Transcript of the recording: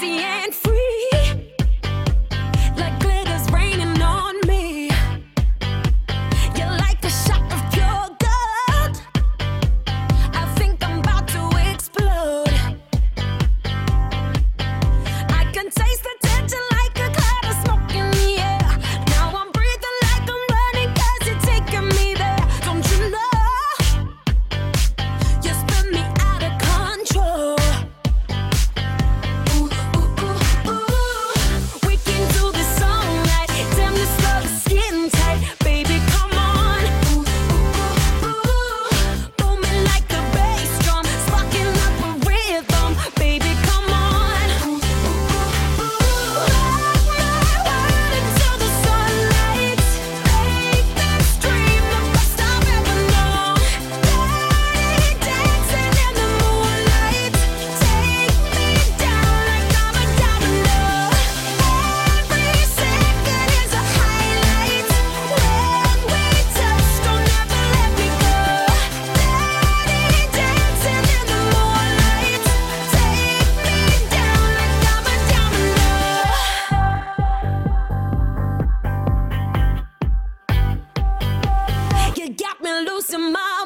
sexy and. Losing my